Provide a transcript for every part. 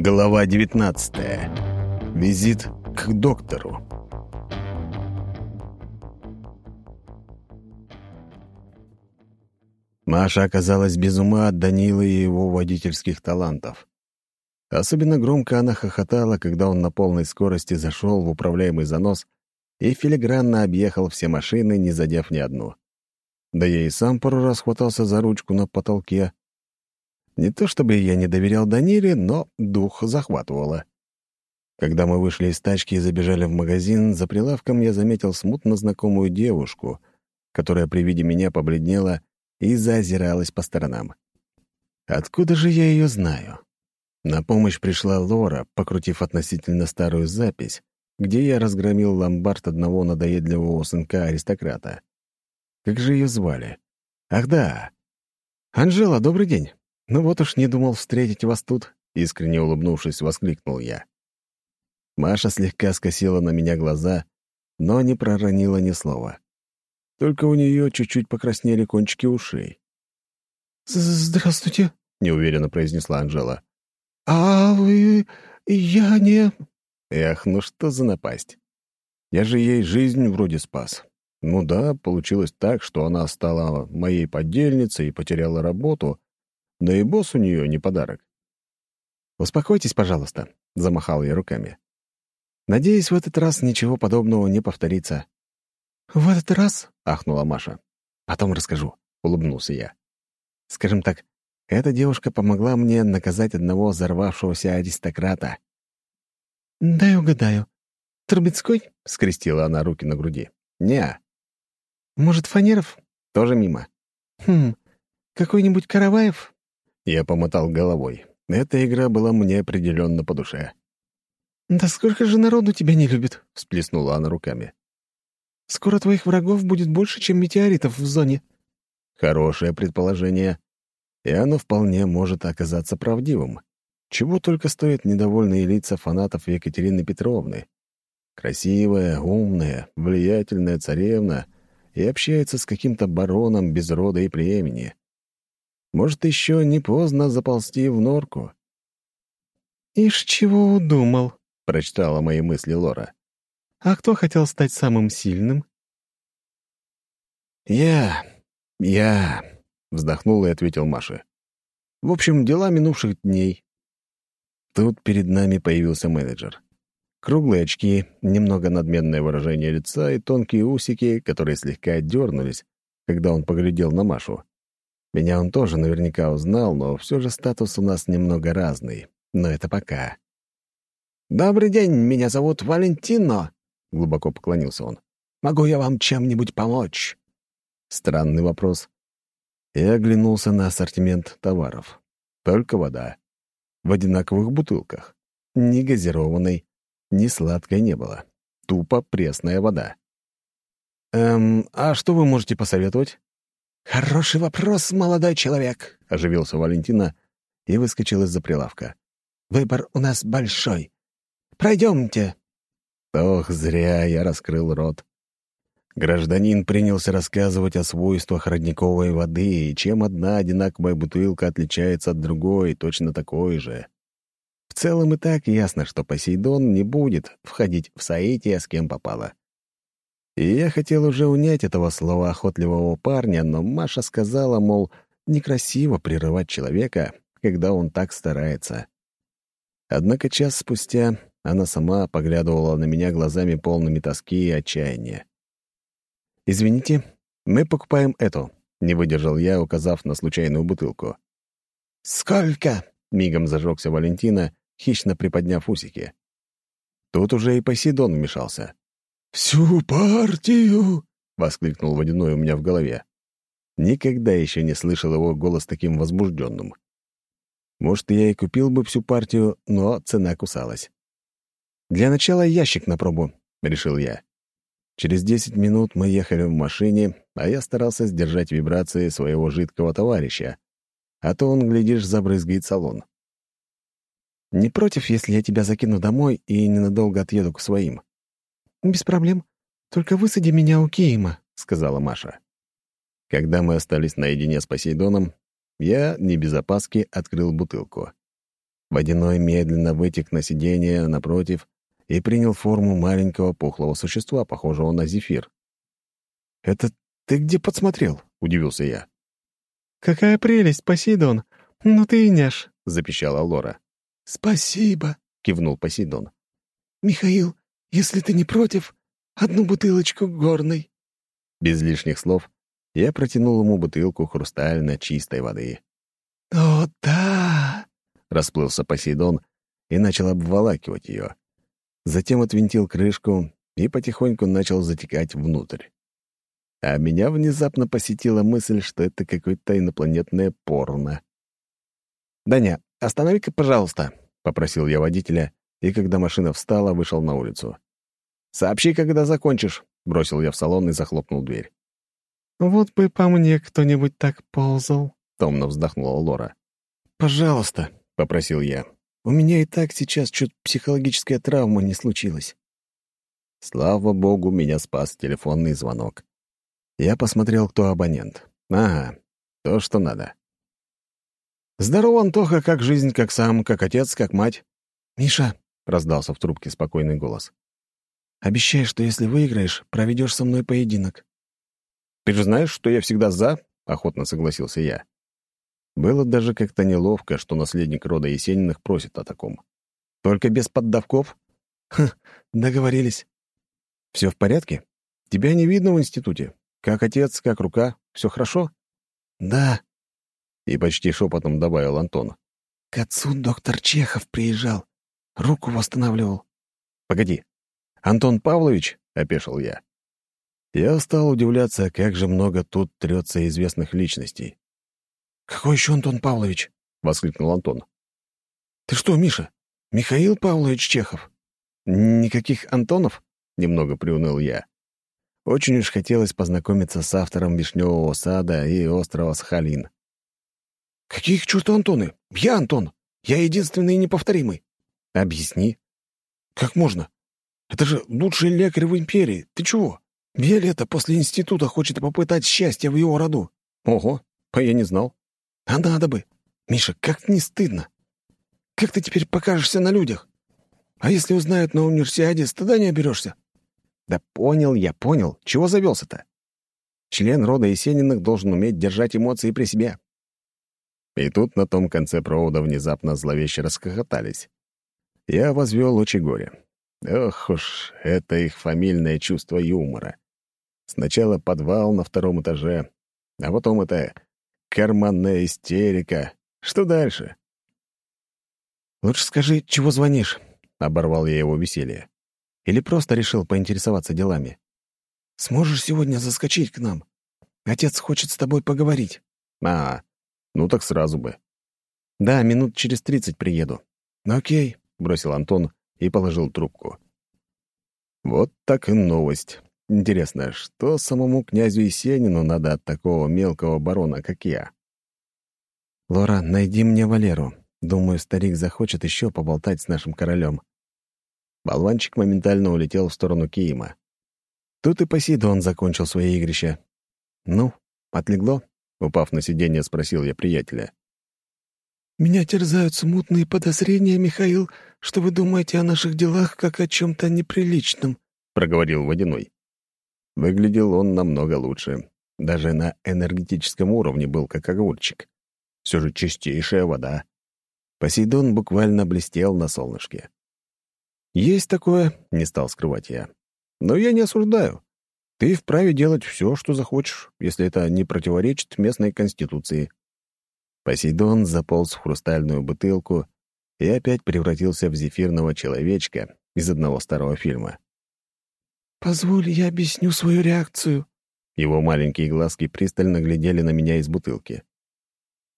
Глава 19. Визит к доктору. Маша оказалась без ума от Данилы и его водительских талантов. Особенно громко она хохотала, когда он на полной скорости зашел в управляемый занос и филигранно объехал все машины, не задев ни одну. Да я и сам пару раз хватался за ручку на потолке. Не то чтобы я не доверял Даниле, но дух захватывало. Когда мы вышли из тачки и забежали в магазин, за прилавком я заметил смутно знакомую девушку, которая при виде меня побледнела и заозиралась по сторонам. Откуда же я ее знаю? На помощь пришла Лора, покрутив относительно старую запись, где я разгромил ломбард одного надоедливого сынка-аристократа. Как же ее звали? Ах да! «Анжела, добрый день! Ну вот уж не думал встретить вас тут», — искренне улыбнувшись, воскликнул я. Маша слегка скосила на меня глаза, но не проронила ни слова. Только у нее чуть-чуть покраснели кончики ушей. «Здравствуйте», — неуверенно произнесла Анжела. «А вы... я не...» Эх, ну что за напасть. Я же ей жизнь вроде спас. Ну да, получилось так, что она стала моей подельницей и потеряла работу, но и босс у нее не подарок. «Успокойтесь, пожалуйста», — замахал я руками. «Надеюсь, в этот раз ничего подобного не повторится». «В этот раз?» — ахнула Маша. «Потом расскажу», — улыбнулся я. «Скажем так, эта девушка помогла мне наказать одного взорвавшегося аристократа». «Дай угадаю. Трубецкой?» — скрестила она руки на груди. «Не». «Может, Фанеров?» «Тоже мимо». «Хм, какой-нибудь Караваев?» Я помотал головой. Эта игра была мне определенно по душе. «Да сколько же народу тебя не любит?» — всплеснула она руками. «Скоро твоих врагов будет больше, чем метеоритов в зоне». Хорошее предположение. И оно вполне может оказаться правдивым. Чего только стоят недовольные лица фанатов Екатерины Петровны. Красивая, умная, влиятельная царевна и общается с каким-то бароном без рода и племени. Может, еще не поздно заползти в норку. «Ишь, чего удумал?» — прочитала мои мысли Лора. «А кто хотел стать самым сильным?» «Я... я...» — вздохнул и ответил Маше. «В общем, дела минувших дней». Тут перед нами появился менеджер. Круглые очки, немного надменное выражение лица и тонкие усики, которые слегка дернулись, когда он поглядел на Машу. Меня он тоже наверняка узнал, но все же статус у нас немного разный. Но это пока. «Добрый день, меня зовут Валентино», — глубоко поклонился он. «Могу я вам чем-нибудь помочь?» Странный вопрос. Я оглянулся на ассортимент товаров. Только вода. В одинаковых бутылках. Ни газированной, ни сладкой не было. Тупо пресная вода. «Эм, а что вы можете посоветовать?» «Хороший вопрос, молодой человек», — оживился Валентина и выскочил из-за прилавка. «Выбор у нас большой. Пройдемте». Ох, зря я раскрыл рот. Гражданин принялся рассказывать о свойствах родниковой воды и чем одна одинаковая бутылка отличается от другой, точно такой же. В целом и так ясно, что Посейдон не будет входить в соитие с кем попало. И я хотел уже унять этого слова охотливого парня, но Маша сказала, мол, некрасиво прерывать человека, когда он так старается. Однако час спустя она сама поглядывала на меня глазами полными тоски и отчаяния. «Извините, мы покупаем эту», — не выдержал я, указав на случайную бутылку. «Сколько?» — мигом зажегся Валентина, хищно приподняв усики. Тут уже и Посейдон вмешался. «Всю партию!» — воскликнул водяной у меня в голове. Никогда еще не слышал его голос таким возбужденным. Может, я и купил бы всю партию, но цена кусалась. «Для начала ящик на пробу», — решил я. Через десять минут мы ехали в машине, а я старался сдержать вибрации своего жидкого товарища, а то он, глядишь, забрызгает салон. «Не против, если я тебя закину домой и ненадолго отъеду к своим?» «Без проблем. Только высади меня у Кейма», — сказала Маша. Когда мы остались наедине с Посейдоном, я, не без опаски, открыл бутылку. Водяной медленно вытек на сиденье напротив и принял форму маленького пухлого существа, похожего на зефир. «Это ты где подсмотрел?» — удивился я. «Какая прелесть, Посейдон! Ну ты и няш!» — запищала Лора. «Спасибо!» — кивнул Посейдон. «Михаил, если ты не против, одну бутылочку горной». Без лишних слов я протянул ему бутылку хрустально чистой воды. «О, да!» — расплылся Посейдон и начал обволакивать ее. Затем отвинтил крышку и потихоньку начал затекать внутрь. А меня внезапно посетила мысль, что это какое-то инопланетное порно. «Даня, останови-ка, пожалуйста», — попросил я водителя, и когда машина встала, вышел на улицу. «Сообщи, когда закончишь», — бросил я в салон и захлопнул дверь. «Вот бы по мне кто-нибудь так ползал», — томно вздохнула Лора. «Пожалуйста», — попросил я. «У меня и так сейчас чуть психологическая травма не случилась». Слава богу, меня спас телефонный звонок. Я посмотрел, кто абонент. Ага, то, что надо. «Здорово, Антоха, как жизнь, как сам, как отец, как мать». «Миша», — раздался в трубке спокойный голос. «Обещай, что если выиграешь, проведешь со мной поединок». «Ты же знаешь, что я всегда за?» — охотно согласился я. Было даже как-то неловко, что наследник рода Есениных просит о таком. «Только без поддавков?» «Ха, договорились». «Все в порядке? Тебя не видно в институте. Как отец, как рука? Все хорошо?» «Да», и почти шепотом добавил Антон. «К отцу доктор Чехов приезжал. Руку восстанавливал». «Погоди. Антон Павлович?» — опешил я. Я стал удивляться, как же много тут трется известных личностей. «Какой еще Антон Павлович?» — воскликнул Антон. «Ты что, Миша, Михаил Павлович Чехов?» «Никаких Антонов?» — немного приуныл я. Очень уж хотелось познакомиться с автором «Вишневого сада» и «Острова Сахалин». «Какие к черту Антоны? Я Антон. Я единственный и неповторимый». «Объясни». «Как можно? Это же лучший лекарь в империи. Ты чего? Виолетта после института хочет попытать счастье в его роду». «Ого, а я не знал». «А надо бы. Миша, как не стыдно. Как ты теперь покажешься на людях? А если узнают на универсиаде, стыда не оберешься?» «Да понял я, понял. Чего завелся-то? Член рода Есениных должен уметь держать эмоции при себе. И тут на том конце провода внезапно зловеще расхохотались. Я возвел очи горя. Ох уж, это их фамильное чувство юмора. Сначала подвал на втором этаже, а потом это карманная истерика. Что дальше? «Лучше скажи, чего звонишь?» — оборвал я его веселье. «Или просто решил поинтересоваться делами?» «Сможешь сегодня заскочить к нам? Отец хочет с тобой поговорить». «А, ну так сразу бы. Да, минут через тридцать приеду. Окей, бросил Антон и положил трубку. Вот так и новость. Интересно, что самому князю Есенину надо от такого мелкого барона, как я? Лора, найди мне Валеру. Думаю, старик захочет еще поболтать с нашим королем. Болванчик моментально улетел в сторону Киима. Тут и Посейдон закончил свои игрища. Ну, отлегло? Упав на сиденье, спросил я приятеля. «Меня терзают смутные подозрения, Михаил, что вы думаете о наших делах как о чем-то неприличном», — проговорил Водяной. Выглядел он намного лучше. Даже на энергетическом уровне был как огурчик. Все же чистейшая вода. Посейдон буквально блестел на солнышке. «Есть такое», — не стал скрывать я. «Но я не осуждаю. Ты вправе делать все, что захочешь, если это не противоречит местной конституции». Посейдон заполз в хрустальную бутылку и опять превратился в зефирного человечка из одного старого фильма. «Позволь, я объясню свою реакцию». Его маленькие глазки пристально глядели на меня из бутылки.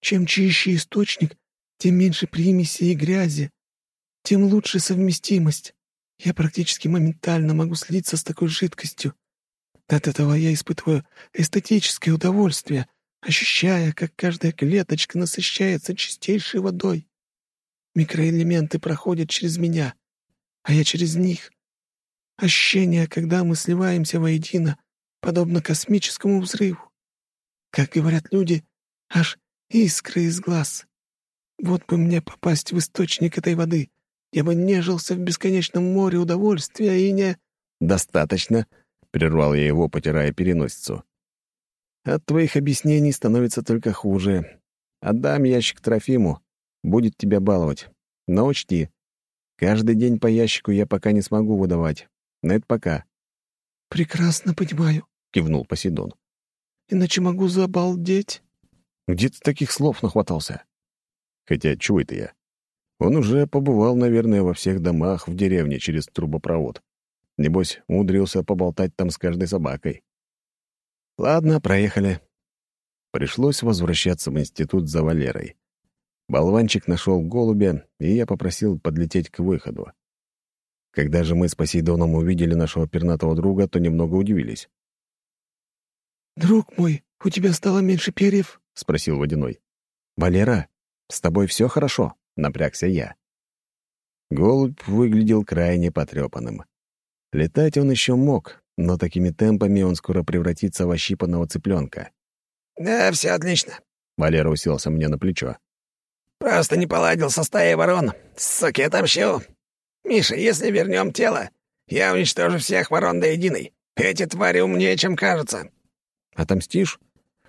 «Чем чище источник, тем меньше примесей и грязи, тем лучше совместимость. Я практически моментально могу слиться с такой жидкостью. От этого я испытываю эстетическое удовольствие, ощущая, как каждая клеточка насыщается чистейшей водой. Микроэлементы проходят через меня, а я через них. Ощущение, когда мы сливаемся воедино, подобно космическому взрыву. Как говорят люди, аж искры из глаз. Вот бы мне попасть в источник этой воды. Я бы нежился в бесконечном море удовольствия и не...» «Достаточно», — прервал я его, потирая переносицу. «От твоих объяснений становится только хуже. Отдам ящик Трофиму, будет тебя баловать. Но учти, каждый день по ящику я пока не смогу выдавать. Но это пока». «Прекрасно понимаю», — кивнул Посейдон. «Иначе могу забалдеть». «Где ты таких слов нахватался?» Хотя, чего это я? Он уже побывал, наверное, во всех домах в деревне через трубопровод. Небось, умудрился поболтать там с каждой собакой. Ладно, проехали. Пришлось возвращаться в институт за Валерой. Болванчик нашел голубя, и я попросил подлететь к выходу. Когда же мы с Посейдоном увидели нашего пернатого друга, то немного удивились. «Друг мой, у тебя стало меньше перьев?» — спросил Водяной. «Валера, с тобой все хорошо?» — напрягся я. Голубь выглядел крайне потрепанным. Летать он еще мог, но такими темпами он скоро превратится в ощипанного цыпленка. «Да, все отлично», — Валера уселся мне на плечо. «Просто не поладил со стаей ворон. Суки, отомщу. Миша, если вернем тело, я уничтожу всех ворон до единой. Эти твари умнее, чем кажется». «Отомстишь?»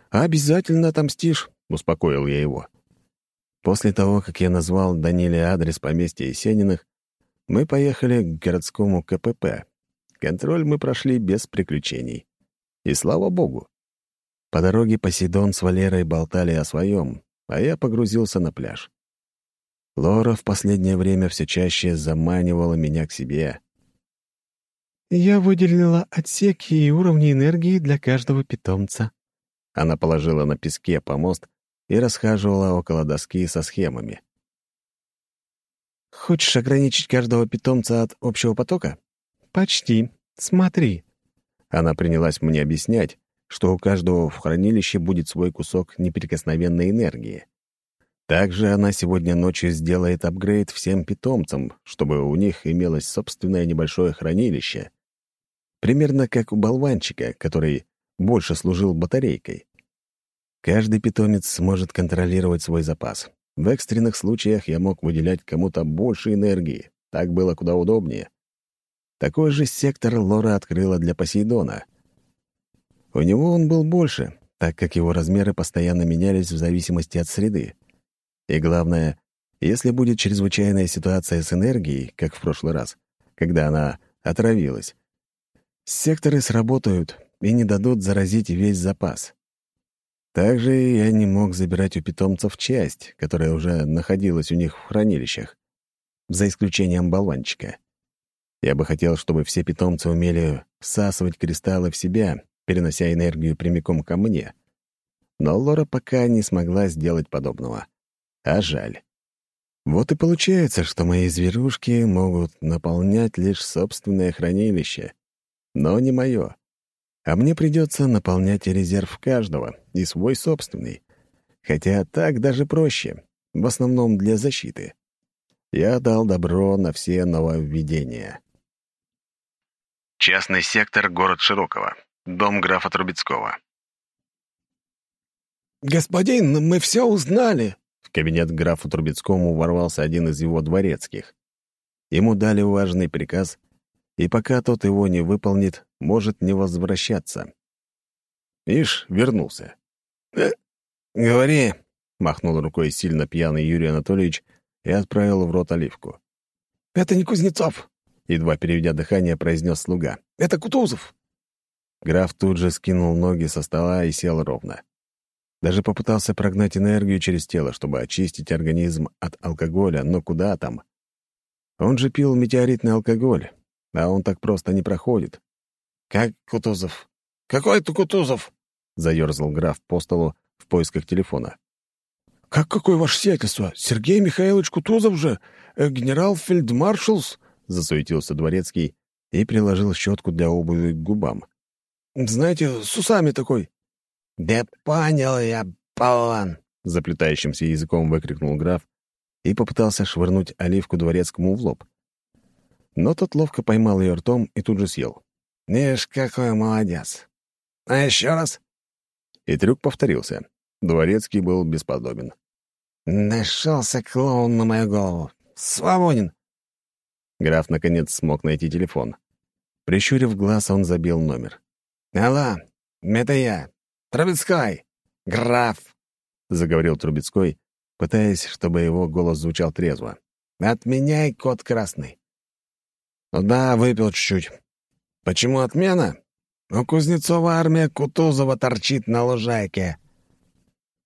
«Обязательно отомстишь», — успокоил я его. После того, как я назвал Даниле адрес поместья Есениных, мы поехали к городскому КПП. Контроль мы прошли без приключений. И слава богу. По дороге Посейдон с Валерой болтали о своем, а я погрузился на пляж. Лора в последнее время все чаще заманивала меня к себе. «Я выделила отсеки и уровни энергии для каждого питомца». Она положила на песке помост и расхаживала около доски со схемами. «Хочешь ограничить каждого питомца от общего потока?» «Почти. Смотри». Она принялась мне объяснять, что у каждого в хранилище будет свой кусок неприкосновенной энергии. Также она сегодня ночью сделает апгрейд всем питомцам, чтобы у них имелось собственное небольшое хранилище. Примерно как у болванчика, который больше служил батарейкой. Каждый питомец сможет контролировать свой запас. В экстренных случаях я мог выделять кому-то больше энергии. Так было куда удобнее. Такой же сектор Лора открыла для Посейдона. У него он был больше, так как его размеры постоянно менялись в зависимости от среды. И главное, если будет чрезвычайная ситуация с энергией, как в прошлый раз, когда она отравилась, секторы сработают и не дадут заразить весь запас. Также я не мог забирать у питомцев часть, которая уже находилась у них в хранилищах, за исключением болванчика. Я бы хотел, чтобы все питомцы умели всасывать кристаллы в себя, перенося энергию прямиком ко мне. Но Лора пока не смогла сделать подобного. А жаль. Вот и получается, что мои зверушки могут наполнять лишь собственное хранилище, но не мое а мне придется наполнять резерв каждого и свой собственный. Хотя так даже проще, в основном для защиты. Я дал добро на все нововведения. Частный сектор, город Широкого. Дом графа Трубецкого. «Господин, мы все узнали!» В кабинет графу Трубецкому ворвался один из его дворецких. Ему дали важный приказ и пока тот его не выполнит, может не возвращаться. Ишь, вернулся. «Э, «Говори», — махнул рукой сильно пьяный Юрий Анатольевич и отправил в рот оливку. «Это не Кузнецов», — едва переведя дыхание, произнес слуга. «Это Кутузов». Граф тут же скинул ноги со стола и сел ровно. Даже попытался прогнать энергию через тело, чтобы очистить организм от алкоголя, но куда там? Он же пил метеоритный алкоголь, а он так просто не проходит. «Как Кутузов? Какой ты Кутузов?» — заерзал граф по столу в поисках телефона. «Как какое ваше сиятельство? Сергей Михайлович Кутузов же, э, генерал-фельдмаршалс?» — засуетился дворецкий и приложил щетку для обуви к губам. «Знаете, с усами такой». «Да понял я, болван!» — заплетающимся языком выкрикнул граф и попытался швырнуть оливку дворецкому в лоб но тот ловко поймал ее ртом и тут же съел. «Ишь, какой молодец! А еще раз?» И трюк повторился. Дворецкий был бесподобен. Нашелся клоун на мою голову. Свободен. Граф, наконец, смог найти телефон. Прищурив глаз, он забил номер. «Алло, это я. Трубецкой. Граф», — заговорил Трубецкой, пытаясь, чтобы его голос звучал трезво. «Отменяй код красный». «Да, выпил чуть-чуть». «Почему отмена?» «У Кузнецова армия Кутузова торчит на лужайке».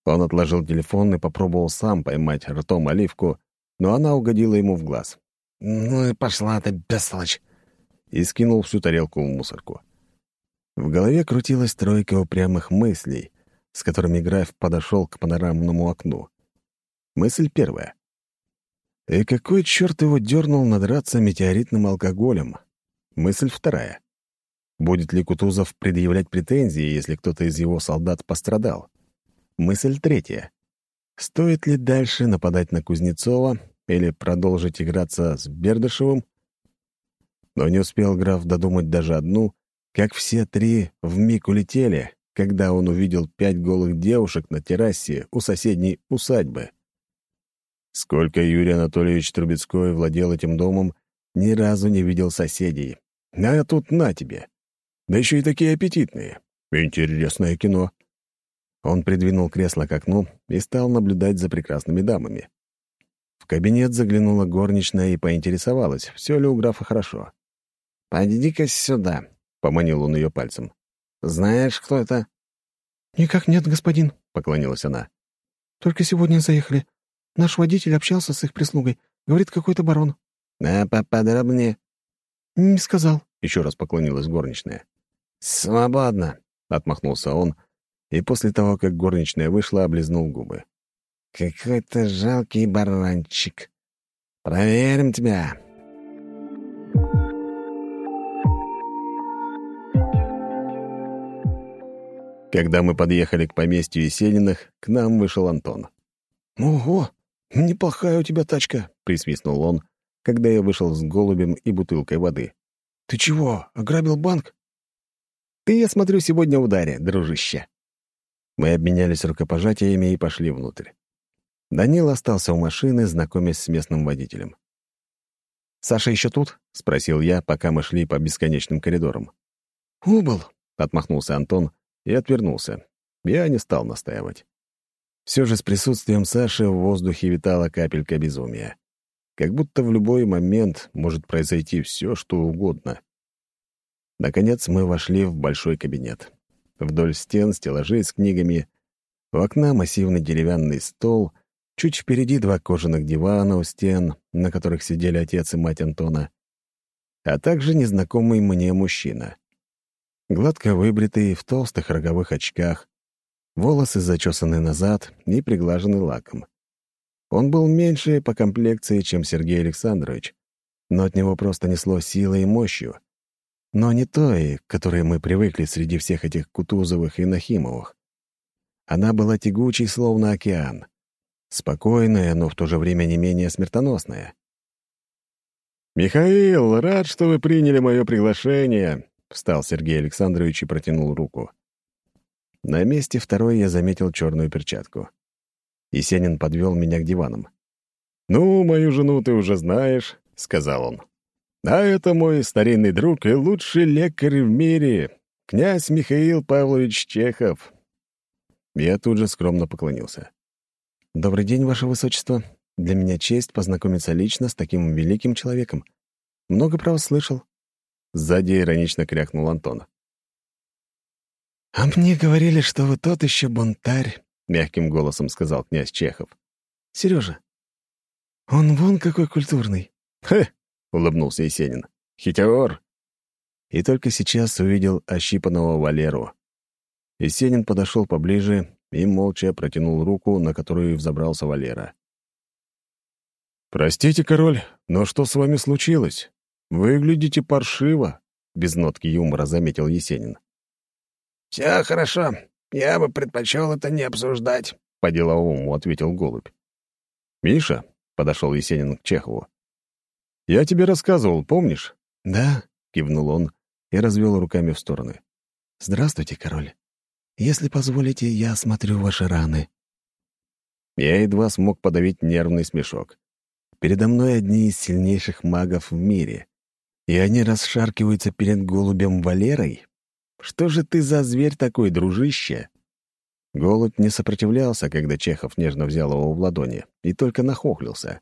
Он отложил телефон и попробовал сам поймать ртом оливку, но она угодила ему в глаз. «Ну и пошла ты, бестолочь!» И скинул всю тарелку в мусорку. В голове крутилась тройка упрямых мыслей, с которыми граф подошел к панорамному окну. Мысль первая. И какой черт его дернул надраться метеоритным алкоголем? Мысль вторая. Будет ли Кутузов предъявлять претензии, если кто-то из его солдат пострадал? Мысль третья. Стоит ли дальше нападать на Кузнецова или продолжить играться с Бердышевым? Но не успел граф додумать даже одну, как все три вмиг улетели, когда он увидел пять голых девушек на террасе у соседней усадьбы. Сколько Юрий Анатольевич Трубецкой владел этим домом, ни разу не видел соседей. А тут на тебе. Да еще и такие аппетитные. Интересное кино. Он придвинул кресло к окну и стал наблюдать за прекрасными дамами. В кабинет заглянула горничная и поинтересовалась, все ли у графа хорошо. «Пойди-ка сюда», — поманил он ее пальцем. «Знаешь, кто это?» «Никак нет, господин», — поклонилась она. «Только сегодня заехали. Наш водитель общался с их прислугой. Говорит, какой-то барон». «А поподробнее?» «Не сказал», — еще раз поклонилась горничная. «Свободно», — отмахнулся он, и после того, как горничная вышла, облизнул губы. «Какой-то жалкий баранчик. Проверим тебя». Когда мы подъехали к поместью Есениных, к нам вышел Антон. «Ого, неплохая у тебя тачка», — присвистнул он, когда я вышел с голубем и бутылкой воды. «Ты чего, ограбил банк?» «Ты, я смотрю, сегодня в ударе, дружище». Мы обменялись рукопожатиями и пошли внутрь. Данил остался у машины, знакомясь с местным водителем. «Саша еще тут?» — спросил я, пока мы шли по бесконечным коридорам. «Убыл», — отмахнулся Антон и отвернулся. Я не стал настаивать. Все же с присутствием Саши в воздухе витала капелька безумия. Как будто в любой момент может произойти все, что угодно. Наконец мы вошли в большой кабинет. Вдоль стен стеллажи с книгами, у окна массивный деревянный стол, чуть впереди два кожаных дивана у стен, на которых сидели отец и мать Антона, а также незнакомый мне мужчина. Гладко выбритый, в толстых роговых очках, волосы зачесаны назад и приглажены лаком. Он был меньше по комплекции, чем Сергей Александрович, но от него просто несло силой и мощью. Но не той, к которой мы привыкли среди всех этих Кутузовых и Нахимовых. Она была тягучей, словно океан. Спокойная, но в то же время не менее смертоносная. «Михаил, рад, что вы приняли мое приглашение», Встал Сергей Александрович и протянул руку. На месте второй я заметил черную перчатку. Есенин подвел меня к диванам. «Ну, мою жену ты уже знаешь», — сказал он. «А это мой старинный друг и лучший лекарь в мире, князь Михаил Павлович Чехов». Я тут же скромно поклонился. «Добрый день, Ваше Высочество. Для меня честь познакомиться лично с таким великим человеком. Много про вас слышал. Сзади иронично крякнул Антон. «А мне говорили, что вы тот еще бунтарь», — мягким голосом сказал князь Чехов. «Сережа, он вон какой культурный». «Хе!» — улыбнулся Есенин. «Хитер!» И только сейчас увидел ощипанного Валеру. Есенин подошел поближе и молча протянул руку, на которую взобрался Валера. «Простите, король, но что с вами случилось? «Выглядите паршиво», — без нотки юмора заметил Есенин. «Все хорошо. Я бы предпочел это не обсуждать», — по-деловому ответил голубь. «Миша», — подошел Есенин к Чехову, — «я тебе рассказывал, помнишь?» «Да», — кивнул он и развел руками в стороны. «Здравствуйте, король. Если позволите, я осмотрю ваши раны». Я едва смог подавить нервный смешок. Передо мной одни из сильнейших магов в мире. И они расшаркиваются перед голубем Валерой? Что же ты за зверь такой, дружище? Голубь не сопротивлялся, когда Чехов нежно взял его в ладони, и только нахохлился.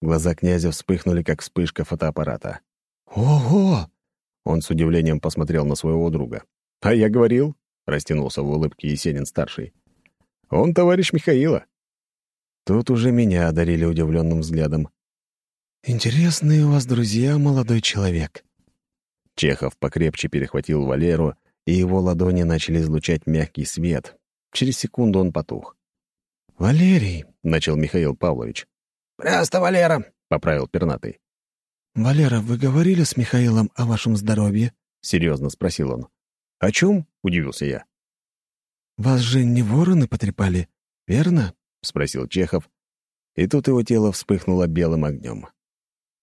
Глаза князя вспыхнули, как вспышка фотоаппарата. «Ого!» Он с удивлением посмотрел на своего друга. «А я говорил?» — растянулся в улыбке Есенин-старший. «Он товарищ Михаила». Тут уже меня одарили удивленным взглядом. «Интересные у вас друзья, молодой человек». Чехов покрепче перехватил Валеру, и его ладони начали излучать мягкий свет. Через секунду он потух. «Валерий», — начал Михаил Павлович. «Просто Валера», — поправил пернатый. «Валера, вы говорили с Михаилом о вашем здоровье?» — серьезно спросил он. «О чем?» — удивился я. «Вас же не вороны потрепали, верно?» — спросил Чехов, и тут его тело вспыхнуло белым огнем.